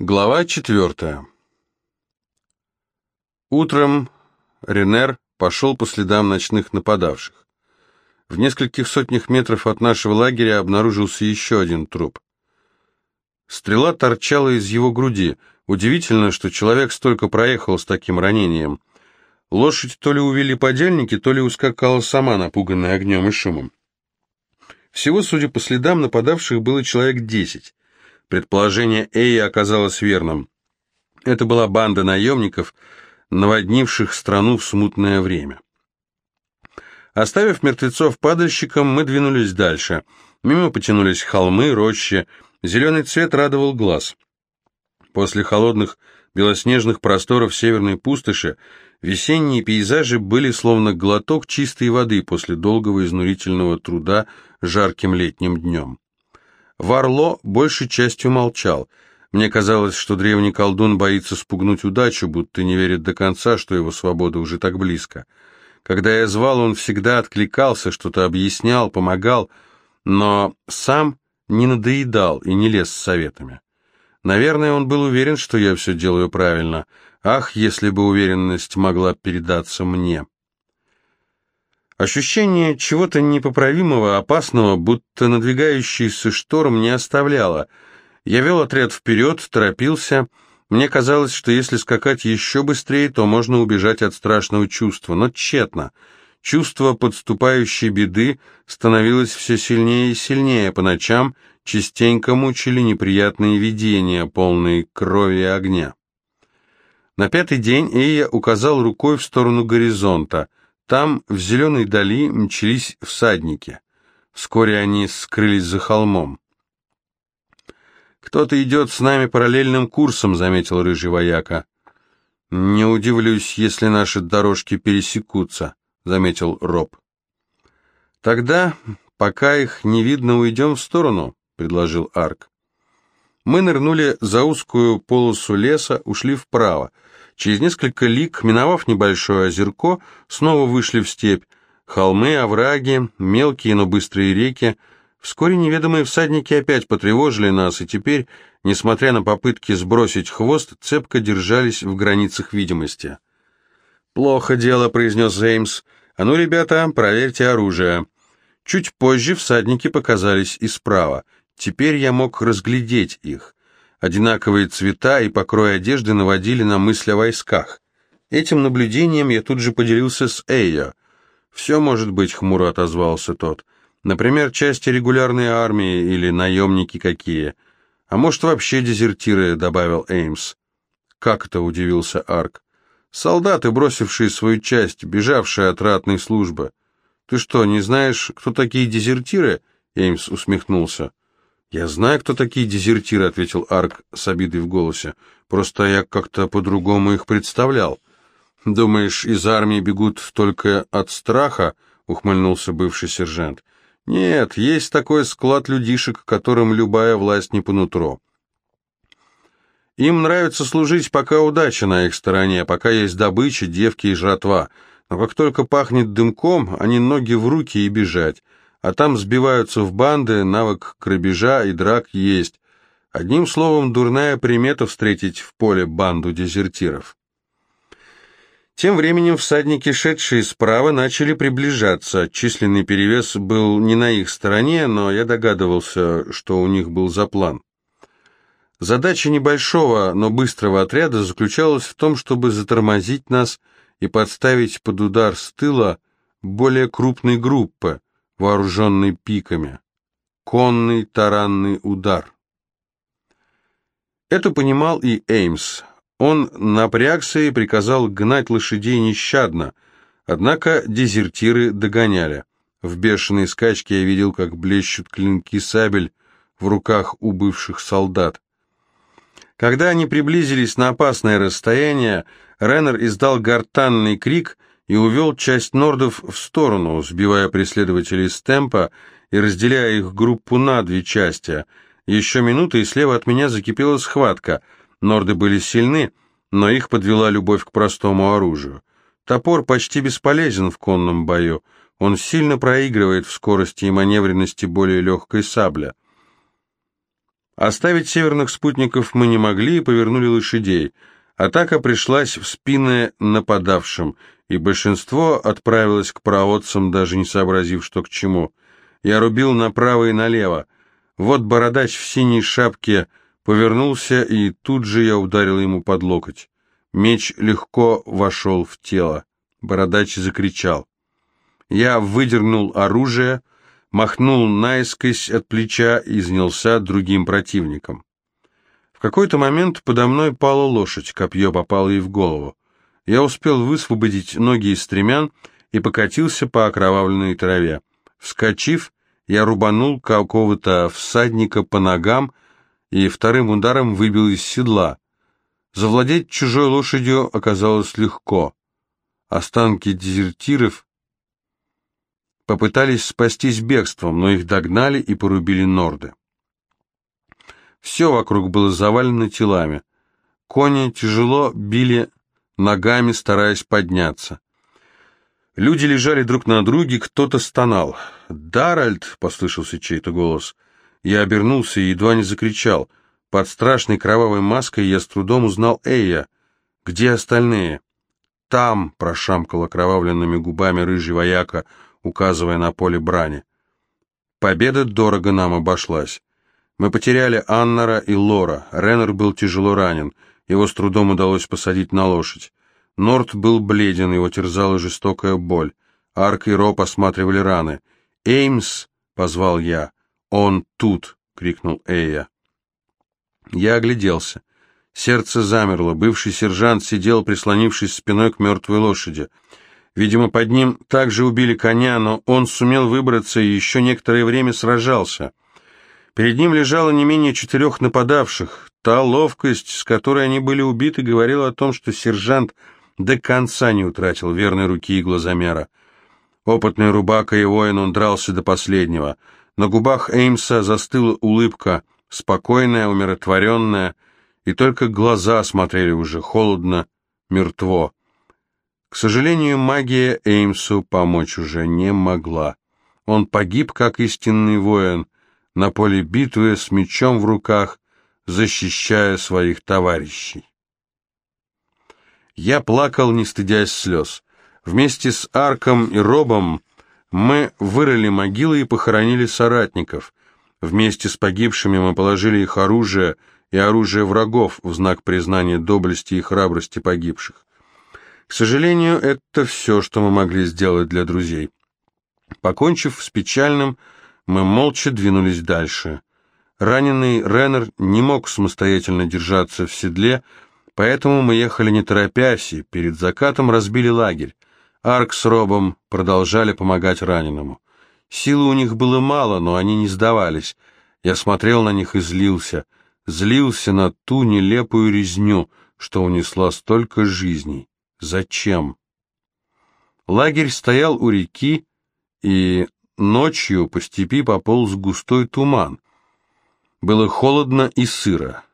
Глава четвертая. Утром Ренер пошел по следам ночных нападавших. В нескольких сотнях метров от нашего лагеря обнаружился еще один труп. Стрела торчала из его груди. Удивительно, что человек столько проехал с таким ранением. Лошадь то ли увели подельники, то ли ускакала сама, напуганная огнем и шумом. Всего, судя по следам, нападавших было человек десять. Предположение Эи оказалось верным. Это была банда наемников, наводнивших страну в смутное время. Оставив мертвецов падальщикам, мы двинулись дальше. Мимо потянулись холмы, рощи. Зеленый цвет радовал глаз. После холодных белоснежных просторов северной пустоши весенние пейзажи были словно глоток чистой воды после долгого изнурительного труда жарким летним днем. Варло большей частью молчал. Мне казалось, что древний колдун боится спугнуть удачу, будто не верит до конца, что его свобода уже так близко. Когда я звал, он всегда откликался, что-то объяснял, помогал, но сам не надоедал и не лез с советами. Наверное, он был уверен, что я все делаю правильно. Ах, если бы уверенность могла передаться мне. Ощущение чего-то непоправимого, опасного, будто надвигающийся шторм не оставляло. Я вел отряд вперед, торопился. Мне казалось, что если скакать еще быстрее, то можно убежать от страшного чувства, но тщетно. Чувство подступающей беды становилось все сильнее и сильнее. По ночам частенько мучили неприятные видения, полные крови и огня. На пятый день Эйя указал рукой в сторону горизонта — там, в зеленой дали, мчались всадники. Вскоре они скрылись за холмом. «Кто-то идет с нами параллельным курсом», — заметил рыжий вояка. «Не удивлюсь, если наши дорожки пересекутся», — заметил Роб. «Тогда, пока их не видно, уйдем в сторону», — предложил Арк. Мы нырнули за узкую полосу леса, ушли вправо — Через несколько лиг, миновав небольшое озерко, снова вышли в степь. Холмы, овраги, мелкие, но быстрые реки. Вскоре неведомые всадники опять потревожили нас, и теперь, несмотря на попытки сбросить хвост, цепко держались в границах видимости. «Плохо дело», — произнес Зеймс. «А ну, ребята, проверьте оружие». Чуть позже всадники показались и справа. Теперь я мог разглядеть их. Одинаковые цвета и покрой одежды наводили на мысль о войсках. Этим наблюдением я тут же поделился с Эйо. «Все может быть», — хмуро отозвался тот. «Например, части регулярной армии или наемники какие. А может, вообще дезертиры», — добавил Эймс. «Как это?» — удивился Арк. «Солдаты, бросившие свою часть, бежавшие от ратной службы». «Ты что, не знаешь, кто такие дезертиры?» — Эймс усмехнулся. «Я знаю, кто такие дезертиры», — ответил Арк с обидой в голосе. «Просто я как-то по-другому их представлял». «Думаешь, из армии бегут только от страха?» — ухмыльнулся бывший сержант. «Нет, есть такой склад людишек, которым любая власть не по нутру. Им нравится служить, пока удача на их стороне, пока есть добыча, девки и жратва. Но как только пахнет дымком, они ноги в руки и бежать а там сбиваются в банды, навык грабежа и драк есть. Одним словом, дурная примета встретить в поле банду дезертиров. Тем временем всадники, шедшие справа, начали приближаться. Численный перевес был не на их стороне, но я догадывался, что у них был за план. Задача небольшого, но быстрого отряда заключалась в том, чтобы затормозить нас и подставить под удар с тыла более крупной группы, вооруженный пиками. Конный таранный удар. Это понимал и Эймс. Он напрягся и приказал гнать лошадей нещадно, однако дезертиры догоняли. В бешеной скачке я видел, как блещут клинки сабель в руках у бывших солдат. Когда они приблизились на опасное расстояние, Реннер издал гортанный крик — и увел часть нордов в сторону, сбивая преследователей с темпа и разделяя их группу на две части. Еще минута, и слева от меня закипела схватка. Норды были сильны, но их подвела любовь к простому оружию. Топор почти бесполезен в конном бою. Он сильно проигрывает в скорости и маневренности более легкой сабля. Оставить северных спутников мы не могли и повернули лошадей. Атака пришлась в спины нападавшим, и большинство отправилось к проводцам, даже не сообразив, что к чему. Я рубил направо и налево. Вот бородач в синей шапке повернулся, и тут же я ударил ему под локоть. Меч легко вошел в тело. Бородач закричал. Я выдернул оружие, махнул наискось от плеча и занялся другим противником. В какой-то момент подо мной пала лошадь, копье попало ей в голову. Я успел высвободить ноги из стремян и покатился по окровавленной траве. Вскочив, я рубанул какого-то всадника по ногам и вторым ударом выбил из седла. Завладеть чужой лошадью оказалось легко. Останки дезертиров попытались спастись бегством, но их догнали и порубили норды. Все вокруг было завалено телами. Кони тяжело били ногами, стараясь подняться. Люди лежали друг на друге, кто-то стонал. «Даральд!» — послышался чей-то голос. Я обернулся и едва не закричал. Под страшной кровавой маской я с трудом узнал Эя. «Где остальные?» «Там!» — прошамкал окровавленными губами рыжий вояка — указывая на поле брани. Победа дорого нам обошлась. Мы потеряли Аннара и Лора. Реннер был тяжело ранен. Его с трудом удалось посадить на лошадь. Норт был бледен, его терзала жестокая боль. Арк и Роб осматривали раны. «Эймс!» — позвал я. «Он тут!» — крикнул Эя. Я огляделся. Сердце замерло. Бывший сержант сидел, прислонившись спиной к мертвой лошади. Видимо, под ним также убили коня, но он сумел выбраться и еще некоторое время сражался. Перед ним лежало не менее четырех нападавших. Та ловкость, с которой они были убиты, говорила о том, что сержант до конца не утратил верной руки и глазомера. Опытный рубака и воин он дрался до последнего. На губах Эймса застыла улыбка, спокойная, умиротворенная, и только глаза смотрели уже холодно, мертво. К сожалению, магия Эймсу помочь уже не могла. Он погиб, как истинный воин, на поле битвы с мечом в руках, защищая своих товарищей. Я плакал, не стыдясь слез. Вместе с Арком и Робом мы вырыли могилы и похоронили соратников. Вместе с погибшими мы положили их оружие и оружие врагов в знак признания доблести и храбрости погибших. К сожалению, это все, что мы могли сделать для друзей. Покончив с печальным, мы молча двинулись дальше. Раненый Реннер не мог самостоятельно держаться в седле, поэтому мы ехали не торопясь и перед закатом разбили лагерь. Арк с Робом продолжали помогать раненому. Силы у них было мало, но они не сдавались. Я смотрел на них и злился. Злился на ту нелепую резню, что унесла столько жизней. Зачем? Лагерь стоял у реки, и ночью по степи пополз густой туман. Было холодно и сыро.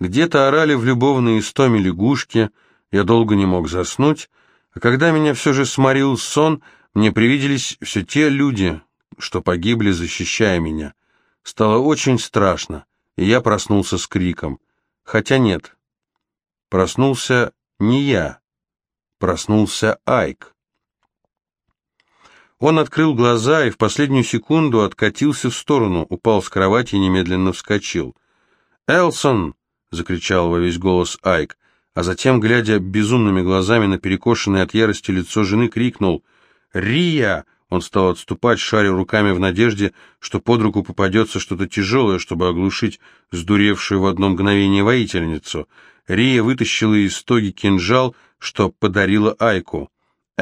Где-то орали в любовные истоме лягушки, я долго не мог заснуть, а когда меня все же сморил сон, мне привиделись все те люди, что погибли, защищая меня. Стало очень страшно, и я проснулся с криком. Хотя нет, проснулся не я. Проснулся Айк. Он открыл глаза и в последнюю секунду откатился в сторону, упал с кровати и немедленно вскочил. «Элсон!» — закричал во весь голос Айк, а затем, глядя безумными глазами на перекошенное от ярости лицо жены, крикнул «Рия!» Он стал отступать, шаря руками в надежде, что под руку попадется что-то тяжелое, чтобы оглушить сдуревшую в одно мгновение воительницу. Рия вытащила из стоги кинжал, что подарила Айку.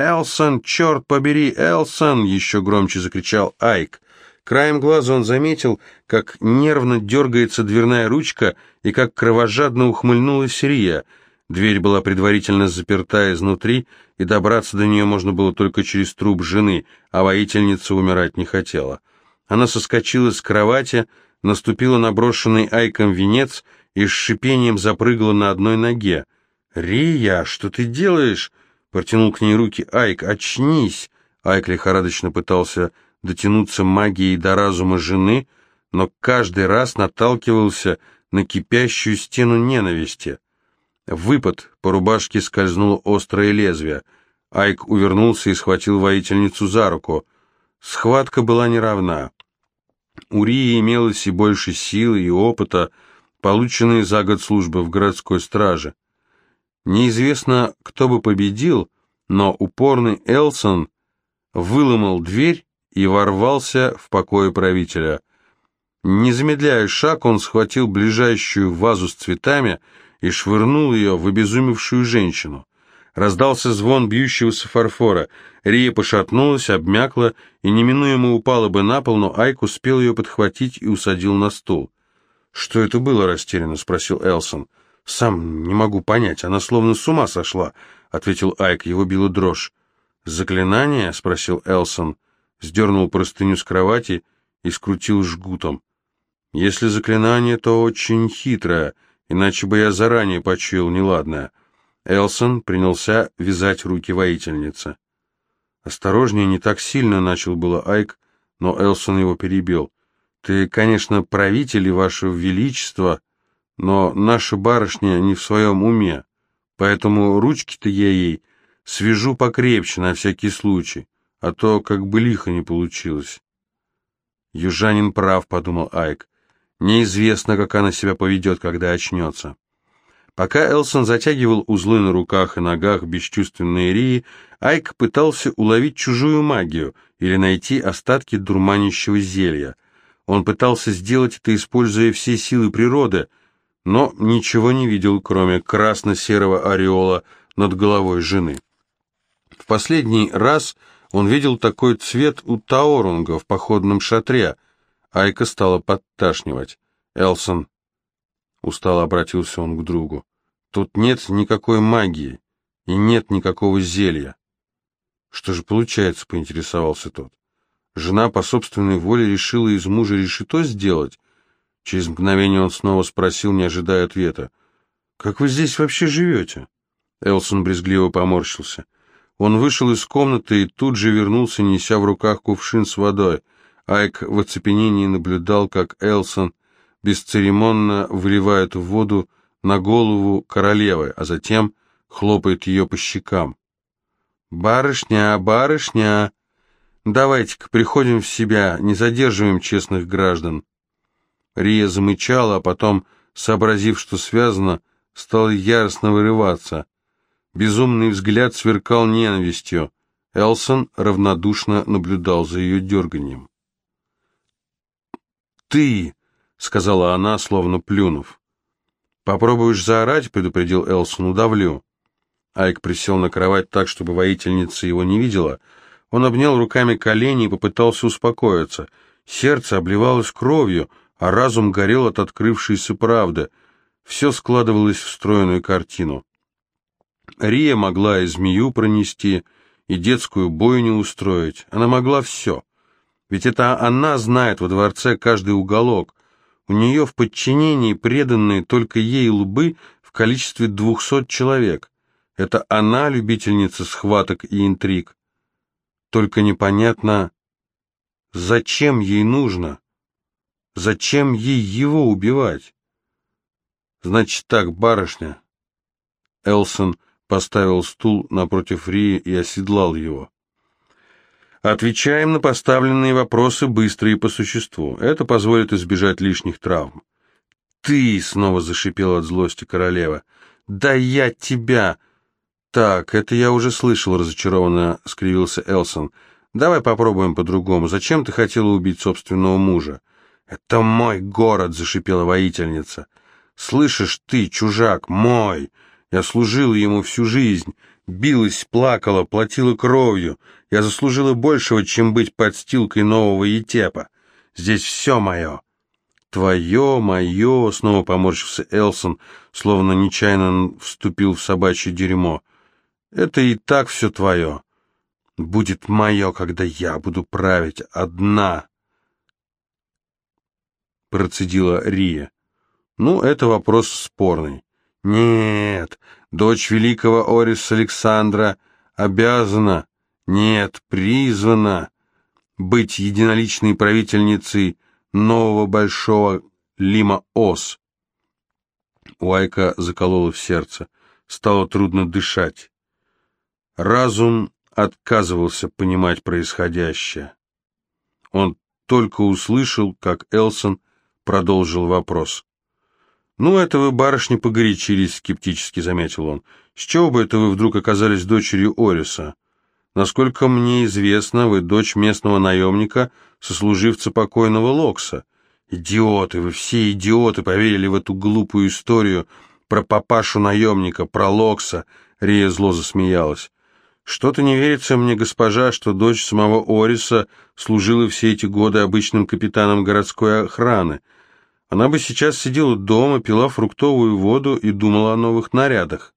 «Элсон, черт побери, Элсон!» — еще громче закричал Айк. Краем глаза он заметил, как нервно дергается дверная ручка и как кровожадно ухмыльнулась Рия. Дверь была предварительно заперта изнутри, и добраться до нее можно было только через труп жены, а воительница умирать не хотела. Она соскочила с кровати, наступила на брошенный Айком венец и с шипением запрыгала на одной ноге. «Рия, что ты делаешь?» — протянул к ней руки Айк. «Очнись!» Айк лихорадочно пытался дотянуться магией до разума жены, но каждый раз наталкивался на кипящую стену ненависти. Выпад по рубашке скользнуло острое лезвие. Айк увернулся и схватил воительницу за руку. Схватка была неравна. У Рии имелось и больше силы и опыта, полученные за год службы в городской страже. Неизвестно, кто бы победил, но упорный Элсон выломал дверь и ворвался в покое правителя. Не замедляя шаг, он схватил ближайшую вазу с цветами и швырнул ее в обезумевшую женщину. Раздался звон бьющегося фарфора. Рия пошатнулась, обмякла и неминуемо упала бы на пол, но Айк успел ее подхватить и усадил на стул. «Что это было?» — растерянно спросил Элсон. «Сам не могу понять, она словно с ума сошла», — ответил Айк, его била дрожь. «Заклинание?» — спросил Элсон, сдернул простыню с кровати и скрутил жгутом. «Если заклинание, то очень хитрое, иначе бы я заранее почуял неладное». Элсон принялся вязать руки воительницы. «Осторожнее, не так сильно», — начал было Айк, но Элсон его перебил. «Ты, конечно, правитель и ваше величество, но наша барышня не в своем уме, поэтому ручки-то я ей свяжу покрепче на всякий случай, а то как бы лихо не получилось». «Южанин прав», — подумал Айк. «Неизвестно, как она себя поведет, когда очнется». Пока Элсон затягивал узлы на руках и ногах бесчувственной Рии, Айк пытался уловить чужую магию или найти остатки дурманящего зелья. Он пытался сделать это, используя все силы природы, но ничего не видел, кроме красно-серого ореола над головой жены. В последний раз он видел такой цвет у Таорунга в походном шатре. Айка стала подташнивать. Элсон Устало обратился он к другу. Тут нет никакой магии и нет никакого зелья. Что же получается, поинтересовался тот. Жена по собственной воле решила из мужа решето сделать? Через мгновение он снова спросил, не ожидая ответа. «Как вы здесь вообще живете?» Элсон брезгливо поморщился. Он вышел из комнаты и тут же вернулся, неся в руках кувшин с водой. Айк в оцепенении наблюдал, как Элсон бесцеремонно выливает в воду на голову королевы, а затем хлопает ее по щекам. «Барышня, барышня! Давайте-ка приходим в себя, не задерживаем честных граждан!» Рия замычала, а потом, сообразив, что связано, стала яростно вырываться. Безумный взгляд сверкал ненавистью. Элсон равнодушно наблюдал за ее дерганием. «Ты!» — сказала она, словно плюнув. «Попробуешь заорать», — предупредил Элсон, — «удавлю». Айк присел на кровать так, чтобы воительница его не видела. Он обнял руками колени и попытался успокоиться. Сердце обливалось кровью, а разум горел от открывшейся правды. Все складывалось в стройную картину. Рия могла и змею пронести, и детскую бойню устроить. Она могла все. Ведь это она знает во дворце каждый уголок. У нее в подчинении преданные только ей лбы в количестве двухсот человек. Это она любительница схваток и интриг. Только непонятно, зачем ей нужно? Зачем ей его убивать? Значит так, барышня. Элсон поставил стул напротив Рии и оседлал его. Отвечаем на поставленные вопросы быстро и по существу. Это позволит избежать лишних травм. «Ты!» — снова зашипела от злости королева. «Да я тебя!» «Так, это я уже слышал», — разочарованно скривился Элсон. «Давай попробуем по-другому. Зачем ты хотела убить собственного мужа?» «Это мой город!» — зашипела воительница. «Слышишь ты, чужак, мой! Я служил ему всю жизнь. Билась, плакала, платила кровью. Я заслужила большего, чем быть подстилкой нового Етепа. Здесь все мое. Твое, мое, снова поморщился Элсон, словно нечаянно вступил в собачье дерьмо. Это и так все твое. Будет мое, когда я буду править одна. Процедила Рия. Ну, это вопрос спорный. Нет, дочь великого Ориса Александра обязана, нет, призвана быть единоличной правительницей нового большого Лима-Ос. У Айка закололо в сердце. Стало трудно дышать. Разум отказывался понимать происходящее. Он только услышал, как Элсон продолжил вопрос. «Ну, это вы, барышни, погорячились», — скептически заметил он. «С чего бы это вы вдруг оказались дочерью Ориса? Насколько мне известно, вы дочь местного наемника, сослуживца покойного Локса. Идиоты, вы все идиоты поверили в эту глупую историю про папашу-наемника, про Локса», — Рия зло засмеялась. «Что-то не верится мне, госпожа, что дочь самого Ориса служила все эти годы обычным капитаном городской охраны». Она бы сейчас сидела дома, пила фруктовую воду и думала о новых нарядах.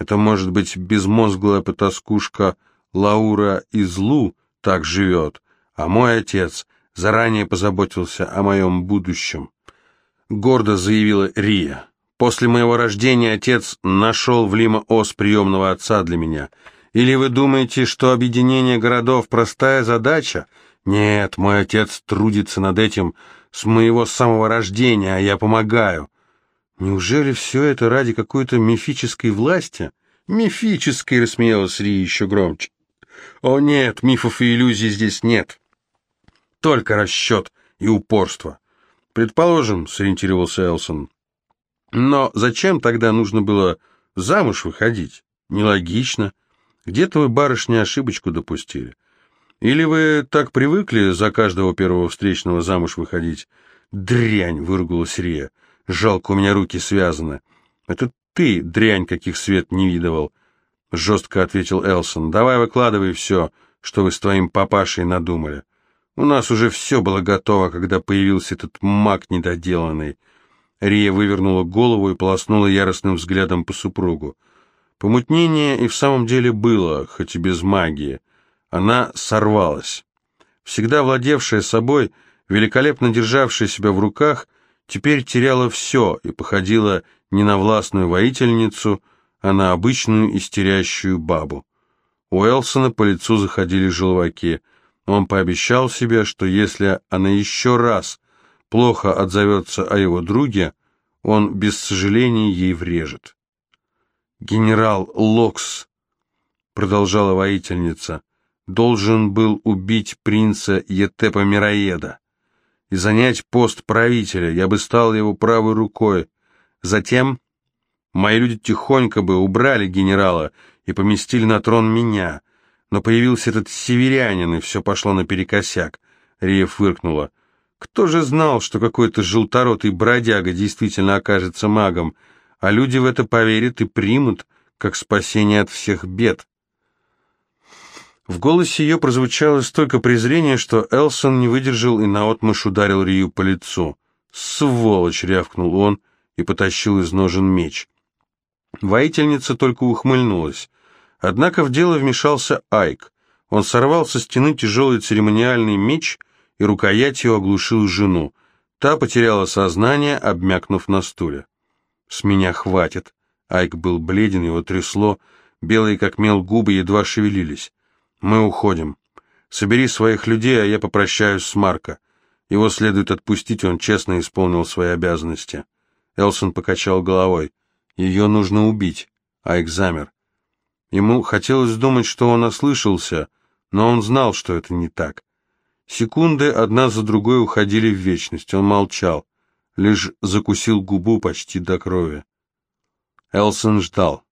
Это может быть безмозглая потаскушка Лаура из Лу так живет, а мой отец заранее позаботился о моем будущем. Гордо заявила Рия. После моего рождения отец нашел в Лима-Ос приемного отца для меня. Или вы думаете, что объединение городов – простая задача? Нет, мой отец трудится над этим – с моего самого рождения, а я помогаю. Неужели все это ради какой-то мифической власти? Мифической, рассмеялась Ри еще громче. О нет, мифов и иллюзий здесь нет. Только расчет и упорство. Предположим, сориентировался Элсон. Но зачем тогда нужно было замуж выходить? Нелогично. Где-то вы, барышни, ошибочку допустили. Или вы так привыкли за каждого первого встречного замуж выходить? Дрянь, выругалась Рия. Жалко, у меня руки связаны. Это ты, дрянь, каких свет не видывал. Жестко ответил Элсон. Давай выкладывай все, что вы с твоим папашей надумали. У нас уже все было готово, когда появился этот маг недоделанный. Рия вывернула голову и полоснула яростным взглядом по супругу. Помутнение и в самом деле было, хоть и без магии. Она сорвалась. Всегда владевшая собой, великолепно державшая себя в руках, теперь теряла все и походила не на властную воительницу, а на обычную истерящую бабу. У Элсона по лицу заходили желваки. Он пообещал себе, что если она еще раз плохо отзовется о его друге, он без сожаления ей врежет. «Генерал Локс», — продолжала воительница, должен был убить принца Етепа Мироеда и занять пост правителя, я бы стал его правой рукой. Затем мои люди тихонько бы убрали генерала и поместили на трон меня, но появился этот северянин, и все пошло наперекосяк. Рия фыркнула. Кто же знал, что какой-то желторотый бродяга действительно окажется магом, а люди в это поверят и примут, как спасение от всех бед? В голосе ее прозвучало столько презрения, что Элсон не выдержал и наотмашь ударил Рию по лицу. «Сволочь!» — рявкнул он и потащил из ножен меч. Воительница только ухмыльнулась. Однако в дело вмешался Айк. Он сорвал со стены тяжелый церемониальный меч и рукоятью оглушил жену. Та потеряла сознание, обмякнув на стуле. «С меня хватит!» Айк был бледен, его трясло, белые как мел губы едва шевелились. Мы уходим. Собери своих людей, а я попрощаюсь с Марко. Его следует отпустить, он честно исполнил свои обязанности. Элсон покачал головой. Ее нужно убить. А экзамер. Ему хотелось думать, что он ослышался, но он знал, что это не так. Секунды одна за другой уходили в вечность. Он молчал, лишь закусил губу почти до крови. Элсон ждал.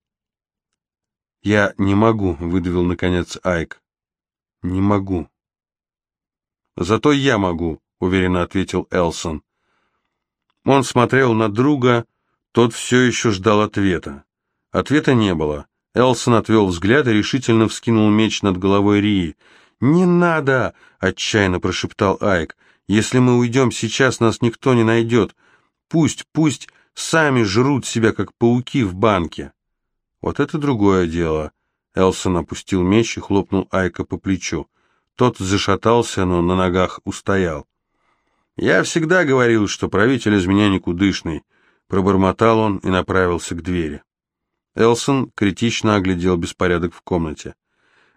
«Я не могу», — выдавил наконец Айк. «Не могу». «Зато я могу», — уверенно ответил Элсон. Он смотрел на друга, тот все еще ждал ответа. Ответа не было. Элсон отвел взгляд и решительно вскинул меч над головой Рии. «Не надо!» — отчаянно прошептал Айк. «Если мы уйдем сейчас, нас никто не найдет. Пусть, пусть сами жрут себя, как пауки в банке». Вот это другое дело. Элсон опустил меч и хлопнул Айка по плечу. Тот зашатался, но на ногах устоял. «Я всегда говорил, что правитель из меня никудышный», — пробормотал он и направился к двери. Элсон критично оглядел беспорядок в комнате.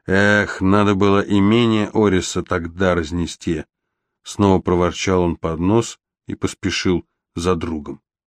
«Эх, надо было имение Ориса тогда разнести. Снова проворчал он под нос и поспешил за другом.